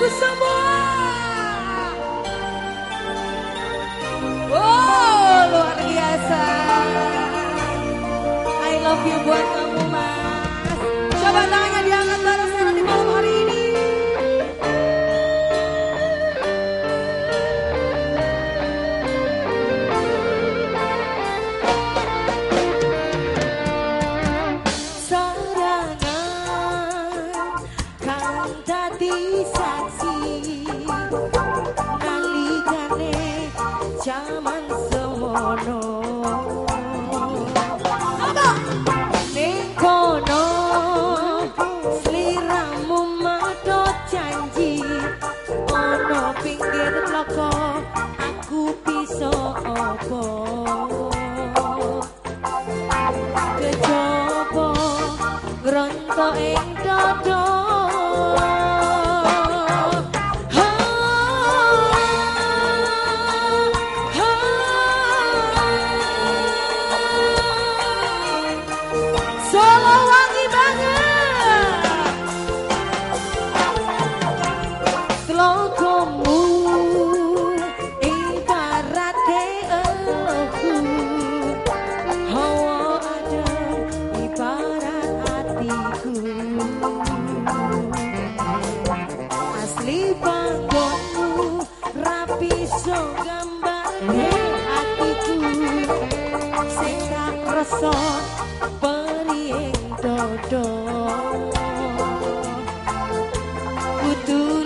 with someone jaman semono Nengkono Seliramu mado janji. Ono pinggir loko Aku bisa opo. Kejopo Ngerontoin Kudu